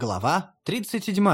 Глава 37.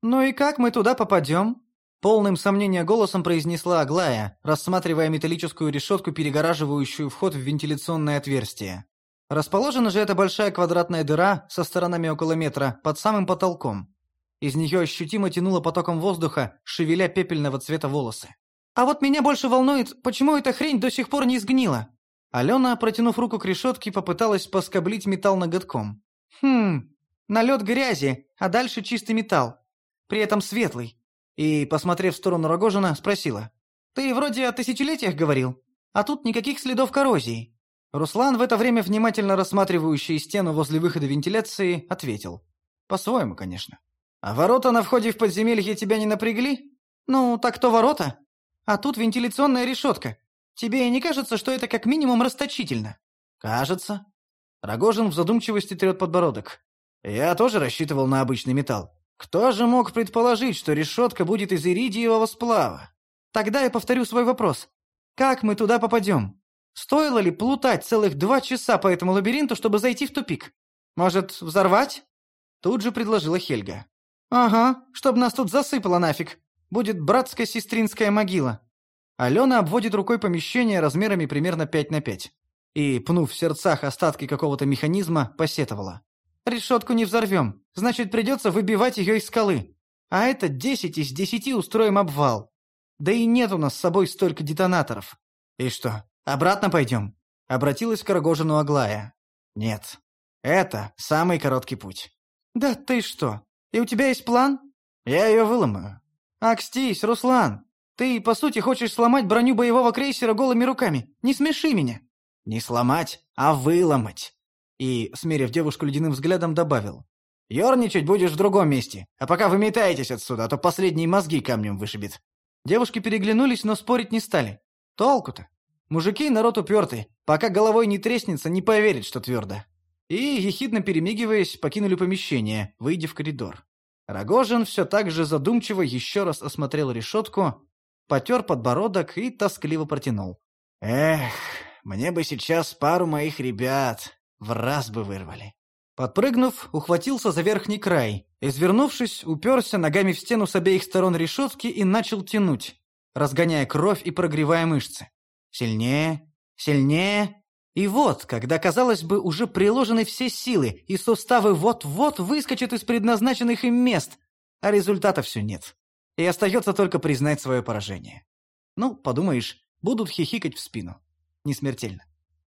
«Ну и как мы туда попадем?» Полным сомнения голосом произнесла Аглая, рассматривая металлическую решетку, перегораживающую вход в вентиляционное отверстие. Расположена же эта большая квадратная дыра со сторонами около метра под самым потолком. Из нее ощутимо тянуло потоком воздуха, шевеля пепельного цвета волосы. «А вот меня больше волнует, почему эта хрень до сих пор не сгнила?» Алена, протянув руку к решетке, попыталась поскоблить металл ноготком. «Хм, налет грязи, а дальше чистый металл. При этом светлый». И, посмотрев в сторону Рогожина, спросила. «Ты вроде о тысячелетиях говорил, а тут никаких следов коррозии». Руслан, в это время внимательно рассматривающий стену возле выхода вентиляции, ответил. «По-своему, конечно». «А ворота на входе в подземелье тебя не напрягли?» «Ну, так то ворота. А тут вентиляционная решетка. Тебе не кажется, что это как минимум расточительно?» «Кажется». Рогожин в задумчивости трет подбородок. «Я тоже рассчитывал на обычный металл. Кто же мог предположить, что решетка будет из иридиевого сплава? Тогда я повторю свой вопрос. Как мы туда попадем? Стоило ли плутать целых два часа по этому лабиринту, чтобы зайти в тупик? Может, взорвать? Тут же предложила Хельга. Ага, чтобы нас тут засыпало нафиг. Будет братская сестринская могила. Алена обводит рукой помещение размерами примерно 5 на 5. И, пнув в сердцах остатки какого-то механизма, посетовала. Решетку не взорвем, значит, придется выбивать ее из скалы. А это десять из десяти устроим обвал. Да и нет у нас с собой столько детонаторов. И что, обратно пойдем? Обратилась к Рогожину Аглая. Нет, это самый короткий путь. Да ты что, и у тебя есть план? Я ее выломаю. Акстись, Руслан. Ты, по сути, хочешь сломать броню боевого крейсера голыми руками. Не смеши меня. Не сломать, а выломать. И, смерив девушку ледяным взглядом, добавил. «Ёрничать будешь в другом месте, а пока вы метаетесь отсюда, а то последние мозги камнем вышибет». Девушки переглянулись, но спорить не стали. Толку-то? Мужики народ упертый, пока головой не треснется, не поверит, что твердо. И, ехидно перемигиваясь, покинули помещение, выйдя в коридор. Рогожин все так же задумчиво еще раз осмотрел решетку, потер подбородок и тоскливо протянул. «Эх, мне бы сейчас пару моих ребят, в раз бы вырвали. Подпрыгнув, ухватился за верхний край, извернувшись, уперся ногами в стену с обеих сторон решетки и начал тянуть, разгоняя кровь и прогревая мышцы. Сильнее, сильнее. И вот, когда, казалось бы, уже приложены все силы, и суставы вот-вот выскочат из предназначенных им мест, а результата все нет. И остается только признать свое поражение. Ну, подумаешь, будут хихикать в спину. Не смертельно.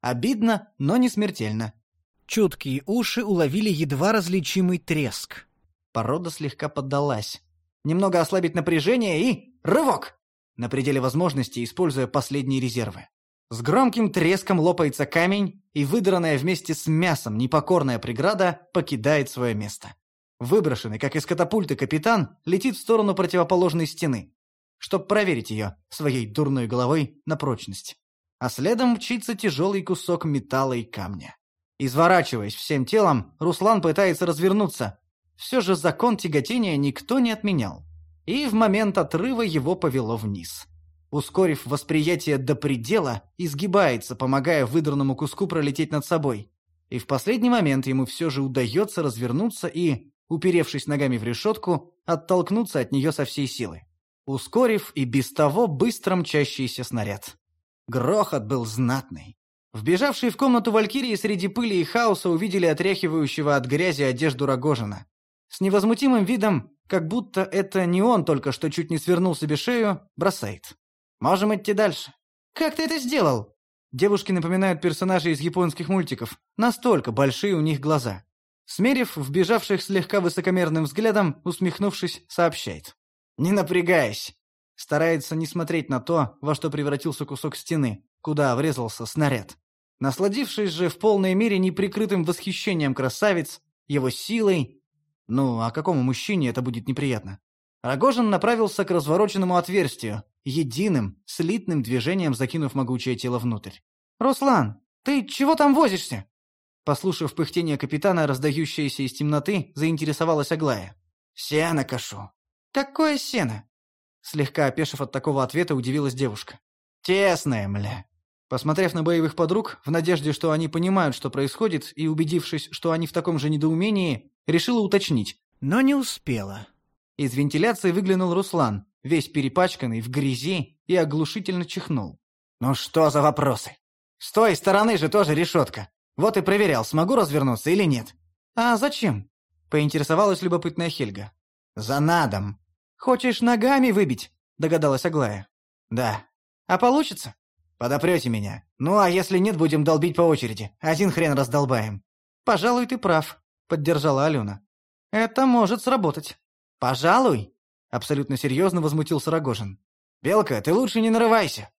Обидно, но не смертельно. Чуткие уши уловили едва различимый треск. Порода слегка поддалась. Немного ослабить напряжение и... Рывок! На пределе возможностей, используя последние резервы. С громким треском лопается камень, и выдранная вместе с мясом непокорная преграда покидает свое место. Выброшенный, как из катапульты, капитан летит в сторону противоположной стены, чтобы проверить ее своей дурной головой на прочность а следом мчится тяжелый кусок металла и камня. Изворачиваясь всем телом, Руслан пытается развернуться. Все же закон тяготения никто не отменял. И в момент отрыва его повело вниз. Ускорив восприятие до предела, изгибается, помогая выдранному куску пролететь над собой. И в последний момент ему все же удается развернуться и, уперевшись ногами в решетку, оттолкнуться от нее со всей силы, ускорив и без того быстро мчащийся снаряд. Грохот был знатный. Вбежавшие в комнату Валькирии среди пыли и хаоса увидели отряхивающего от грязи одежду Рогожина. С невозмутимым видом, как будто это не он только что чуть не свернул себе шею, бросает. «Можем идти дальше». «Как ты это сделал?» Девушки напоминают персонажей из японских мультиков. Настолько большие у них глаза. Смерив вбежавших слегка высокомерным взглядом, усмехнувшись, сообщает. «Не напрягайся. Старается не смотреть на то, во что превратился кусок стены, куда врезался снаряд. Насладившись же в полной мере неприкрытым восхищением красавец, его силой... Ну, а какому мужчине это будет неприятно? Рогожин направился к развороченному отверстию, единым, слитным движением закинув могучее тело внутрь. «Руслан, ты чего там возишься?» Послушав пыхтение капитана, раздающееся из темноты, заинтересовалась Аглая. «Сено кашу». «Какое сено?» Слегка опешив от такого ответа, удивилась девушка. «Тесное, мля». Посмотрев на боевых подруг, в надежде, что они понимают, что происходит, и убедившись, что они в таком же недоумении, решила уточнить, но не успела. Из вентиляции выглянул Руслан, весь перепачканный, в грязи, и оглушительно чихнул. «Ну что за вопросы? С той стороны же тоже решетка. Вот и проверял, смогу развернуться или нет». «А зачем?» — поинтересовалась любопытная Хельга. «За надом». «Хочешь ногами выбить?» — догадалась Аглая. «Да». «А получится?» «Подопрете меня. Ну, а если нет, будем долбить по очереди. Один хрен раздолбаем». «Пожалуй, ты прав», — поддержала Алена. «Это может сработать». «Пожалуй?» — абсолютно серьезно возмутился Рогожин. «Белка, ты лучше не нарывайся!»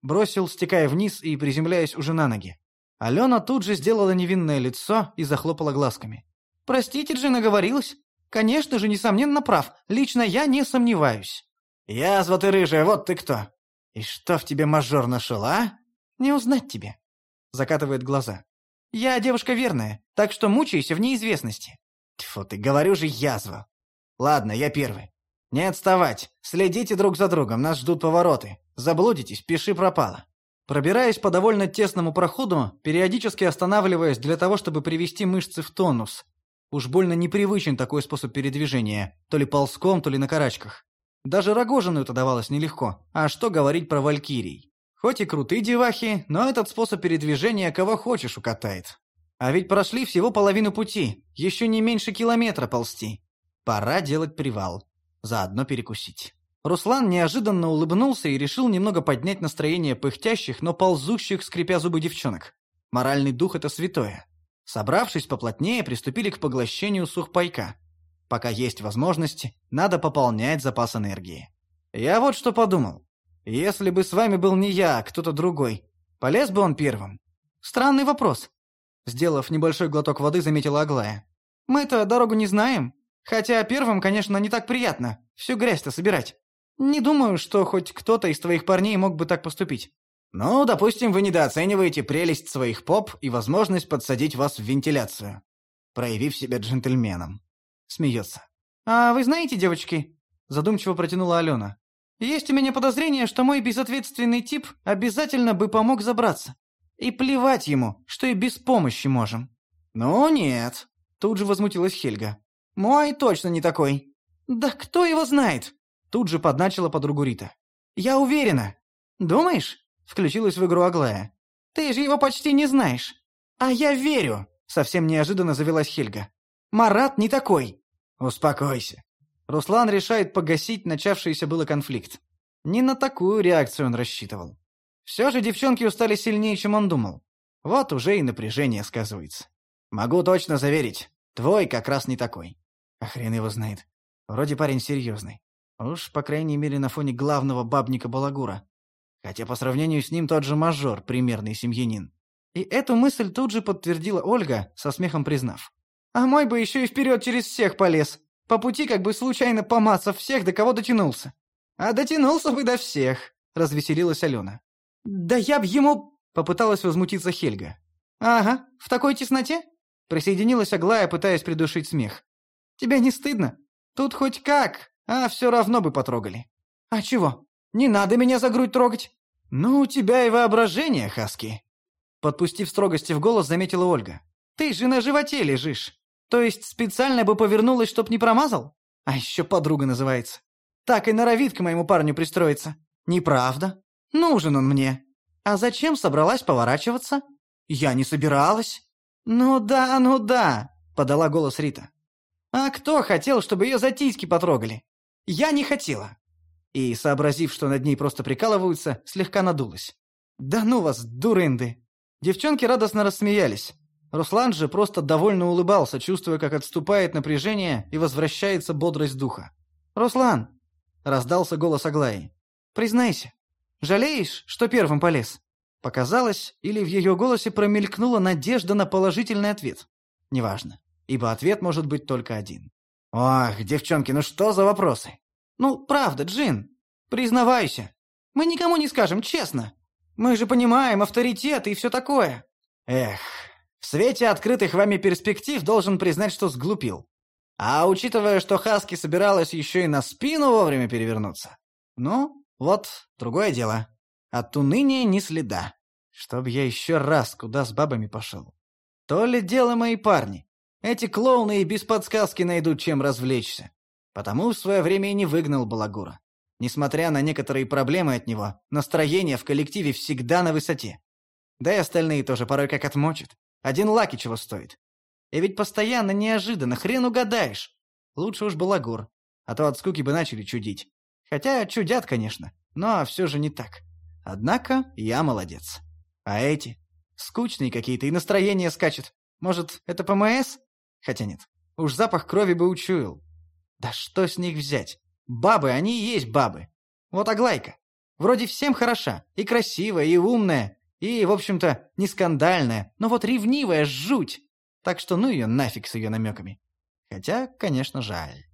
Бросил, стекая вниз и приземляясь уже на ноги. Алена тут же сделала невинное лицо и захлопала глазками. «Простите, Джина наговорилась. Конечно же, несомненно прав. Лично я не сомневаюсь». «Язва ты рыжая, вот ты кто!» «И что в тебе мажор нашел, а?» «Не узнать тебе», — закатывает глаза. «Я девушка верная, так что мучайся в неизвестности». «Тьфу ты, говорю же, язва!» «Ладно, я первый. Не отставать, следите друг за другом, нас ждут повороты. Заблудитесь, пиши пропало». Пробираясь по довольно тесному проходу, периодически останавливаясь для того, чтобы привести мышцы в тонус. Уж больно непривычен такой способ передвижения, то ли ползком, то ли на карачках. Даже Рогожину это давалось нелегко. А что говорить про валькирий? Хоть и крутые девахи, но этот способ передвижения кого хочешь укатает. А ведь прошли всего половину пути, еще не меньше километра ползти. Пора делать привал. Заодно перекусить. Руслан неожиданно улыбнулся и решил немного поднять настроение пыхтящих, но ползущих, скрипя зубы девчонок. Моральный дух — это святое. Собравшись поплотнее, приступили к поглощению сухпайка. Пока есть возможность, надо пополнять запас энергии. Я вот что подумал. Если бы с вами был не я, а кто-то другой, полез бы он первым? Странный вопрос. Сделав небольшой глоток воды, заметила Аглая. Мы-то дорогу не знаем. Хотя первым, конечно, не так приятно. Всю грязь-то собирать. Не думаю, что хоть кто-то из твоих парней мог бы так поступить. Ну, допустим, вы недооцениваете прелесть своих поп и возможность подсадить вас в вентиляцию, проявив себя джентльменом. Смеется. «А вы знаете, девочки?» Задумчиво протянула Алена. «Есть у меня подозрение, что мой безответственный тип обязательно бы помог забраться. И плевать ему, что и без помощи можем». «Ну нет», тут же возмутилась Хельга. «Мой точно не такой». «Да кто его знает?» Тут же подначила подругу Рита. «Я уверена». «Думаешь?» Включилась в игру Аглая. «Ты же его почти не знаешь». «А я верю!» Совсем неожиданно завелась Хельга. «Марат не такой. «Успокойся». Руслан решает погасить начавшийся было конфликт. Не на такую реакцию он рассчитывал. Все же девчонки устали сильнее, чем он думал. Вот уже и напряжение сказывается. Могу точно заверить, твой как раз не такой. А хрен его знает. Вроде парень серьезный. Уж, по крайней мере, на фоне главного бабника Балагура. Хотя по сравнению с ним тот же мажор, примерный семьянин. И эту мысль тут же подтвердила Ольга, со смехом признав. А мой бы еще и вперед через всех полез. По пути как бы случайно помацав всех, до кого дотянулся. А дотянулся бы до всех, развеселилась Алена. Да я б ему... Попыталась возмутиться Хельга. Ага, в такой тесноте? Присоединилась Аглая, пытаясь придушить смех. Тебе не стыдно? Тут хоть как, а все равно бы потрогали. А чего? Не надо меня за грудь трогать. Ну, у тебя и воображение, Хаски. Подпустив строгости в голос, заметила Ольга. Ты же на животе лежишь. То есть специально бы повернулась, чтоб не промазал? А еще подруга называется. Так и норовит к моему парню пристроиться. Неправда. Нужен он мне. А зачем собралась поворачиваться? Я не собиралась. Ну да, ну да, подала голос Рита. А кто хотел, чтобы ее за тиски потрогали? Я не хотела. И, сообразив, что над ней просто прикалываются, слегка надулась. Да ну вас, дурынды. Девчонки радостно рассмеялись. Руслан же просто довольно улыбался, чувствуя, как отступает напряжение и возвращается бодрость духа. «Руслан!» — раздался голос Аглаи. «Признайся, жалеешь, что первым полез?» Показалось, или в ее голосе промелькнула надежда на положительный ответ. Неважно, ибо ответ может быть только один. «Ох, девчонки, ну что за вопросы?» «Ну, правда, Джин, признавайся. Мы никому не скажем, честно. Мы же понимаем авторитет и все такое». «Эх, в свете открытых вами перспектив должен признать, что сглупил. А учитывая, что Хаски собиралась еще и на спину вовремя перевернуться. Ну, вот, другое дело. От уныния ни следа. Чтоб я еще раз куда с бабами пошел. То ли дело мои парни. Эти клоуны и без подсказки найдут, чем развлечься. Потому в свое время и не выгнал Балагура. Несмотря на некоторые проблемы от него, настроение в коллективе всегда на высоте. Да и остальные тоже порой как отмочат. Один Лаки чего стоит. И ведь постоянно неожиданно, хрен угадаешь. Лучше уж Балагур, а то от скуки бы начали чудить. Хотя чудят, конечно, но все же не так. Однако я молодец. А эти? Скучные какие-то, и настроение скачет. Может, это ПМС? Хотя нет, уж запах крови бы учуял. Да что с них взять? Бабы, они и есть бабы. Вот Аглайка. Вроде всем хороша. И красивая, и умная, и, в общем-то, не скандальная, но вот ревнивая жуть. Так что ну ее нафиг с ее намеками. Хотя, конечно, жаль.